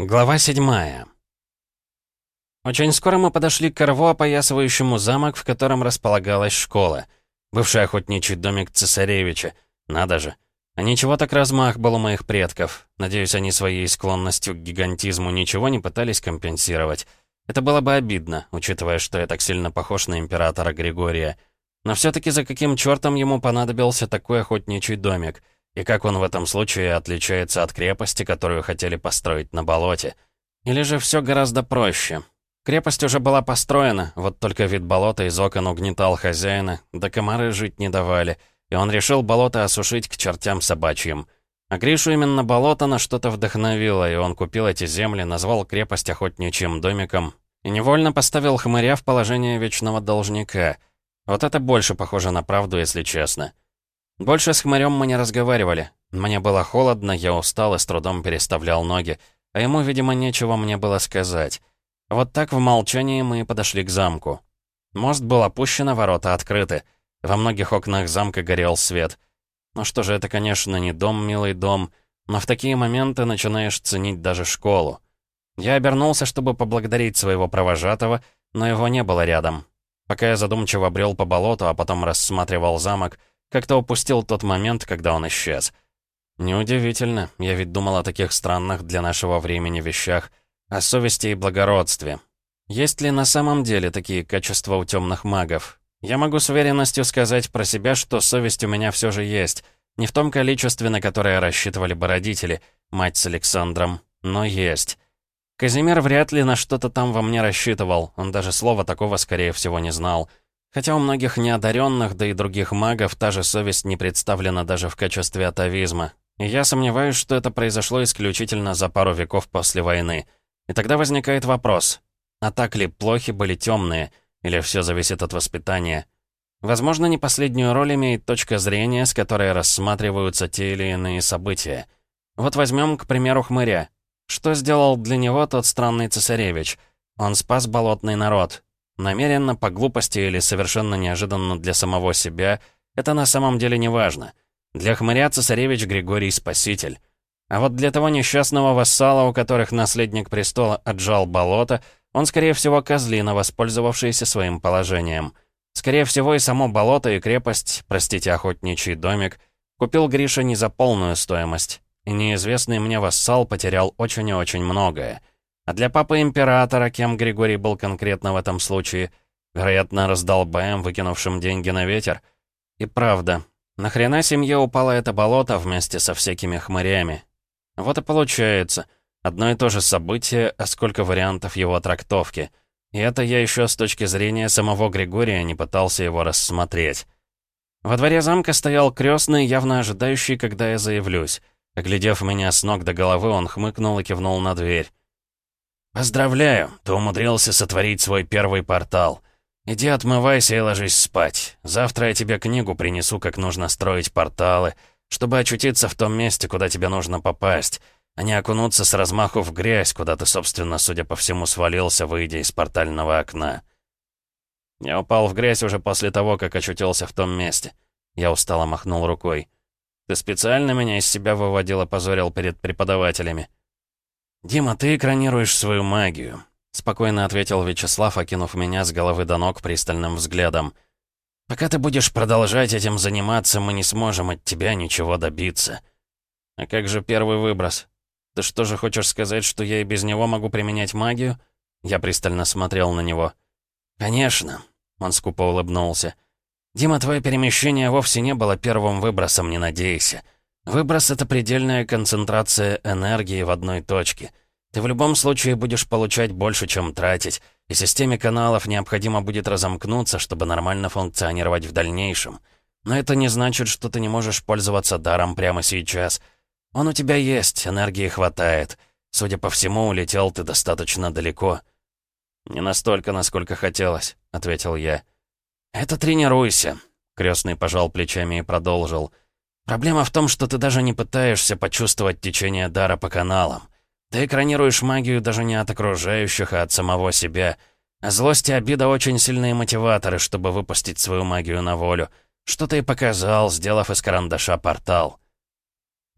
Глава седьмая. Очень скоро мы подошли к рву, опоясывающему замок, в котором располагалась школа. Бывший охотничий домик цесаревича. Надо же. А ничего так размах был у моих предков. Надеюсь, они своей склонностью к гигантизму ничего не пытались компенсировать. Это было бы обидно, учитывая, что я так сильно похож на императора Григория. Но все-таки за каким чертом ему понадобился такой охотничий домик — и как он в этом случае отличается от крепости, которую хотели построить на болоте? Или же все гораздо проще? Крепость уже была построена, вот только вид болота из окон угнетал хозяина, да комары жить не давали, и он решил болото осушить к чертям собачьим. А Гришу именно болото на что-то вдохновило, и он купил эти земли, назвал крепость охотничьим домиком и невольно поставил хмыря в положение вечного должника. Вот это больше похоже на правду, если честно. Больше с хмырем мы не разговаривали. Мне было холодно, я устал и с трудом переставлял ноги, а ему, видимо, нечего мне было сказать. Вот так в молчании мы подошли к замку. Мост был опущен, а ворота открыты. Во многих окнах замка горел свет. Ну что же, это, конечно, не дом, милый дом, но в такие моменты начинаешь ценить даже школу. Я обернулся, чтобы поблагодарить своего провожатого, но его не было рядом. Пока я задумчиво брел по болоту, а потом рассматривал замок, как-то упустил тот момент, когда он исчез. Неудивительно, я ведь думал о таких странных для нашего времени вещах, о совести и благородстве. Есть ли на самом деле такие качества у темных магов? Я могу с уверенностью сказать про себя, что совесть у меня все же есть. Не в том количестве, на которое рассчитывали бы родители, мать с Александром, но есть. Казимир вряд ли на что-то там во мне рассчитывал, он даже слова такого, скорее всего, не знал. Хотя у многих неодаренных, да и других магов, та же совесть не представлена даже в качестве атовизма. И я сомневаюсь, что это произошло исключительно за пару веков после войны. И тогда возникает вопрос, а так ли плохи были темные, или все зависит от воспитания? Возможно, не последнюю роль имеет точка зрения, с которой рассматриваются те или иные события. Вот возьмем, к примеру, хмыря. Что сделал для него тот странный цесаревич? Он спас болотный народ, Намеренно, по глупости или совершенно неожиданно для самого себя, это на самом деле не важно. Для хмыря цесаревич Григорий Спаситель. А вот для того несчастного вассала, у которых наследник престола отжал болото, он, скорее всего, козлина, воспользовавшийся своим положением. Скорее всего, и само болото, и крепость, простите, охотничий домик, купил Гриша не за полную стоимость. И неизвестный мне вассал потерял очень и очень многое. А для папы императора, кем Григорий был конкретно в этом случае, вероятно, раздал БМ, выкинувшим деньги на ветер. И правда, нахрена семье упало это болото вместе со всякими хмырями? Вот и получается, одно и то же событие, а сколько вариантов его трактовки. И это я еще с точки зрения самого Григория не пытался его рассмотреть. Во дворе замка стоял крестный, явно ожидающий, когда я заявлюсь. Оглядев меня с ног до головы, он хмыкнул и кивнул на дверь. «Поздравляю, ты умудрился сотворить свой первый портал. Иди отмывайся и ложись спать. Завтра я тебе книгу принесу, как нужно строить порталы, чтобы очутиться в том месте, куда тебе нужно попасть, а не окунуться с размаху в грязь, куда ты, собственно, судя по всему, свалился, выйдя из портального окна». Я упал в грязь уже после того, как очутился в том месте. Я устало махнул рукой. «Ты специально меня из себя выводил и позорил перед преподавателями?» «Дима, ты экранируешь свою магию», — спокойно ответил Вячеслав, окинув меня с головы до ног пристальным взглядом. «Пока ты будешь продолжать этим заниматься, мы не сможем от тебя ничего добиться». «А как же первый выброс? Ты что же хочешь сказать, что я и без него могу применять магию?» Я пристально смотрел на него. «Конечно», — он скупо улыбнулся. «Дима, твое перемещение вовсе не было первым выбросом, не надейся». Выброс — это предельная концентрация энергии в одной точке. Ты в любом случае будешь получать больше, чем тратить, и системе каналов необходимо будет разомкнуться, чтобы нормально функционировать в дальнейшем. Но это не значит, что ты не можешь пользоваться даром прямо сейчас. Он у тебя есть, энергии хватает. Судя по всему, улетел ты достаточно далеко. «Не настолько, насколько хотелось», — ответил я. «Это тренируйся», — крестный пожал плечами и продолжил. «Я Проблема в том, что ты даже не пытаешься почувствовать течение дара по каналам. Ты экранируешь магию даже не от окружающих, а от самого себя. А злость и обида очень сильные мотиваторы, чтобы выпустить свою магию на волю. Что ты и показал, сделав из карандаша портал.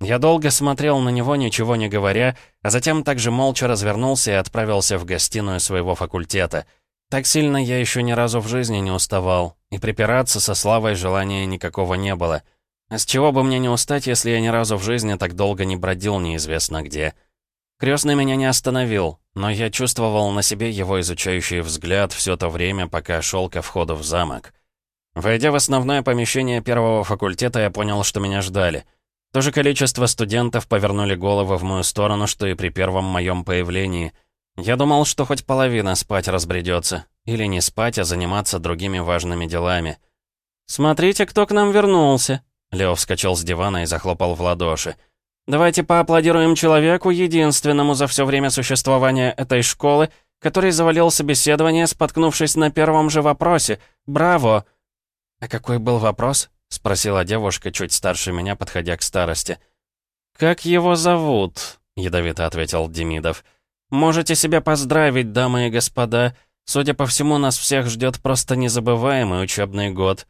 Я долго смотрел на него, ничего не говоря, а затем также молча развернулся и отправился в гостиную своего факультета. Так сильно я еще ни разу в жизни не уставал, и припираться со Славой желания никакого не было. А с чего бы мне не устать, если я ни разу в жизни так долго не бродил неизвестно где? Крестный меня не остановил, но я чувствовал на себе его изучающий взгляд все то время, пока шел ко входу в замок. Войдя в основное помещение первого факультета, я понял, что меня ждали — то же количество студентов повернули головы в мою сторону, что и при первом моем появлении. Я думал, что хоть половина спать разбредется. Или не спать, а заниматься другими важными делами. «Смотрите, кто к нам вернулся!» Лео вскочил с дивана и захлопал в ладоши. «Давайте поаплодируем человеку, единственному за все время существования этой школы, который завалил собеседование, споткнувшись на первом же вопросе. Браво!» «А какой был вопрос?» — спросила девушка, чуть старше меня, подходя к старости. «Как его зовут?» — ядовито ответил Демидов. «Можете себя поздравить, дамы и господа. Судя по всему, нас всех ждет просто незабываемый учебный год».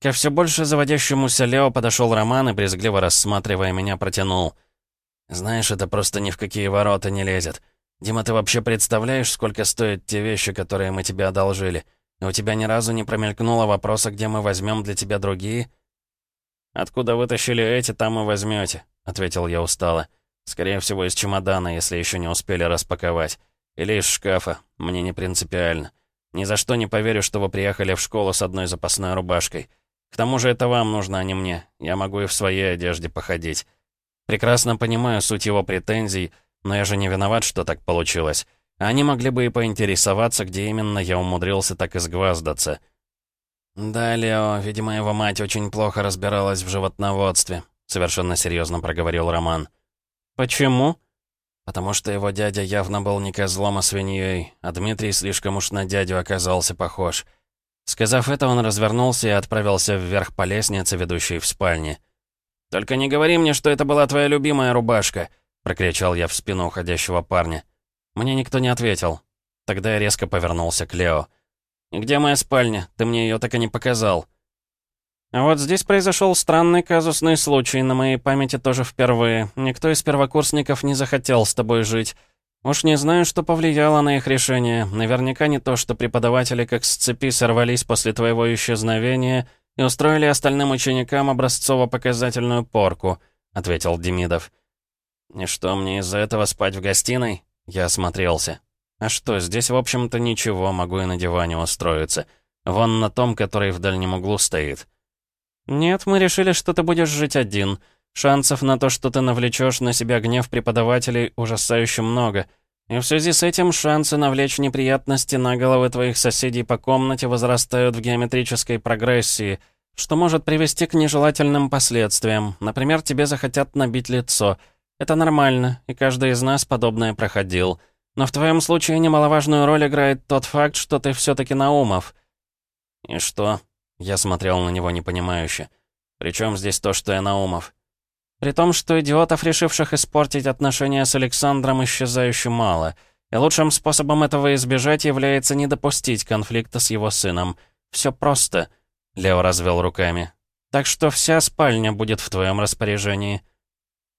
Ко все больше заводящемуся Лео подошел Роман и, брезгливо рассматривая меня, протянул. «Знаешь, это просто ни в какие ворота не лезет. Дима, ты вообще представляешь, сколько стоят те вещи, которые мы тебе одолжили?» у тебя ни разу не промелькнуло вопроса, где мы возьмем для тебя другие?» «Откуда вытащили эти, там и возьмете», — ответил я устало. «Скорее всего, из чемодана, если еще не успели распаковать. Или из шкафа. Мне не принципиально. Ни за что не поверю, что вы приехали в школу с одной запасной рубашкой. К тому же это вам нужно, а не мне. Я могу и в своей одежде походить. Прекрасно понимаю суть его претензий, но я же не виноват, что так получилось. Они могли бы и поинтересоваться, где именно я умудрился так изгваздаться. «Да, Лео, видимо, его мать очень плохо разбиралась в животноводстве», совершенно серьезно проговорил Роман. «Почему?» «Потому что его дядя явно был не козлом, а свиньей, а Дмитрий слишком уж на дядю оказался похож». Сказав это, он развернулся и отправился вверх по лестнице, ведущей в спальне. «Только не говори мне, что это была твоя любимая рубашка!» — прокричал я в спину уходящего парня. Мне никто не ответил. Тогда я резко повернулся к Лео. где моя спальня? Ты мне ее так и не показал». А вот здесь произошел странный казусный случай, на моей памяти тоже впервые. Никто из первокурсников не захотел с тобой жить. Уж не знаю, что повлияло на их решение. Наверняка не то, что преподаватели как с цепи сорвались после твоего исчезновения и устроили остальным ученикам образцово-показательную порку», — ответил Демидов. «И что, мне из-за этого спать в гостиной?» Я осмотрелся. А что, здесь, в общем-то, ничего, могу и на диване устроиться. Вон на том, который в дальнем углу стоит. Нет, мы решили, что ты будешь жить один. Шансов на то, что ты навлечешь на себя гнев преподавателей, ужасающе много. И в связи с этим шансы навлечь неприятности на головы твоих соседей по комнате возрастают в геометрической прогрессии, что может привести к нежелательным последствиям. Например, тебе захотят набить лицо — это нормально, и каждый из нас подобное проходил. Но в твоем случае немаловажную роль играет тот факт, что ты все-таки Наумов». «И что?» Я смотрел на него непонимающе. «Причем здесь то, что я Наумов?» «При том, что идиотов, решивших испортить отношения с Александром, исчезающе мало. И лучшим способом этого избежать является не допустить конфликта с его сыном. Все просто». Лео развел руками. «Так что вся спальня будет в твоем распоряжении».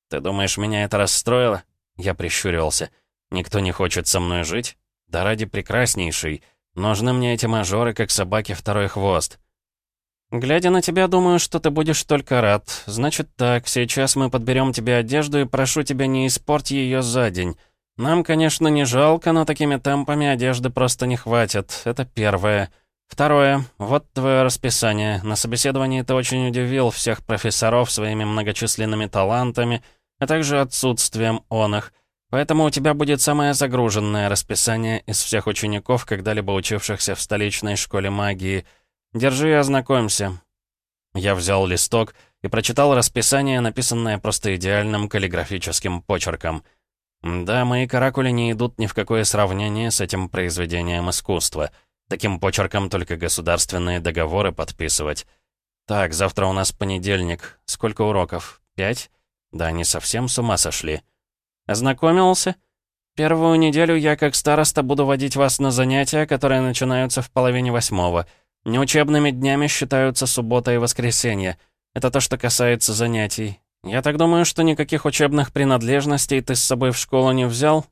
«Ты думаешь, меня это расстроило?» Я прищурился. «Никто не хочет со мной жить? Да ради прекраснейшей. Нужны мне эти мажоры, как собаки второй хвост». «Глядя на тебя, думаю, что ты будешь только рад. Значит так, сейчас мы подберем тебе одежду и прошу тебя не испорть ее за день. Нам, конечно, не жалко, но такими темпами одежды просто не хватит. Это первое. Второе. Вот твое расписание. На собеседовании ты очень удивил всех профессоров своими многочисленными талантами — а также отсутствием он их. Поэтому у тебя будет самое загруженное расписание из всех учеников, когда-либо учившихся в столичной школе магии. Держи и ознакомься». Я взял листок и прочитал расписание, написанное просто идеальным каллиграфическим почерком. Да, мои каракули не идут ни в какое сравнение с этим произведением искусства. Таким почерком только государственные договоры подписывать. Так, завтра у нас понедельник. Сколько уроков? Пять? Да они совсем с ума сошли. Ознакомился? Первую неделю я, как староста, буду водить вас на занятия, которые начинаются в половине восьмого. Неучебными днями считаются суббота и воскресенье. Это то, что касается занятий. «Я так думаю, что никаких учебных принадлежностей ты с собой в школу не взял?»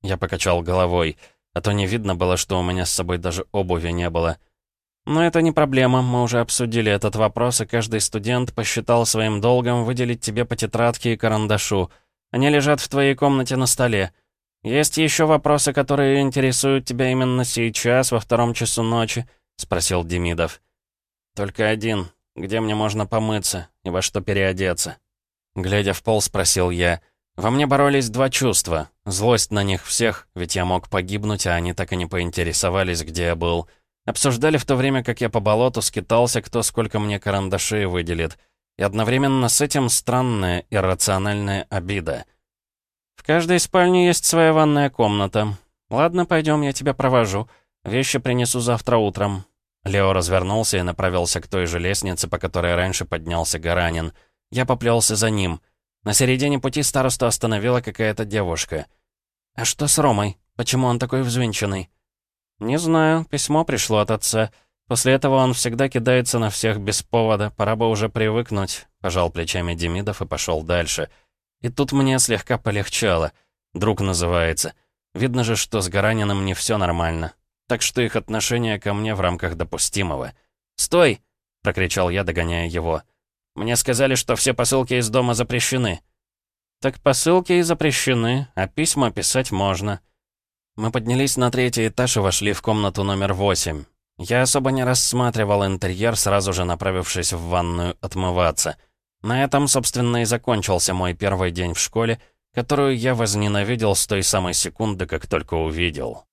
Я покачал головой, а то не видно было, что у меня с собой даже обуви не было. «Но это не проблема, мы уже обсудили этот вопрос, и каждый студент посчитал своим долгом выделить тебе по тетрадке и карандашу. Они лежат в твоей комнате на столе. Есть еще вопросы, которые интересуют тебя именно сейчас, во втором часу ночи?» — спросил Демидов. «Только один. Где мне можно помыться и во что переодеться?» Глядя в пол, спросил я. Во мне боролись два чувства. Злость на них всех, ведь я мог погибнуть, а они так и не поинтересовались, где я был. Обсуждали в то время, как я по болоту скитался, кто сколько мне карандашей выделит. И одновременно с этим странная, иррациональная обида. «В каждой спальне есть своя ванная комната. Ладно, пойдем, я тебя провожу. Вещи принесу завтра утром». Лео развернулся и направился к той же лестнице, по которой раньше поднялся Гаранин. Я поплелся за ним. На середине пути старосту остановила какая-то девушка. «А что с Ромой? Почему он такой взвинченный?» «Не знаю. Письмо пришло от отца. После этого он всегда кидается на всех без повода. Пора бы уже привыкнуть», — пожал плечами Демидов и пошел дальше. И тут мне слегка полегчало. Друг называется. Видно же, что с Гараниным не все нормально. Так что их отношение ко мне в рамках допустимого. «Стой!» — прокричал я, догоняя его. Мне сказали, что все посылки из дома запрещены». «Так посылки и запрещены, а письма писать можно». Мы поднялись на третий этаж и вошли в комнату номер восемь. Я особо не рассматривал интерьер, сразу же направившись в ванную отмываться. На этом, собственно, и закончился мой первый день в школе, которую я возненавидел с той самой секунды, как только увидел.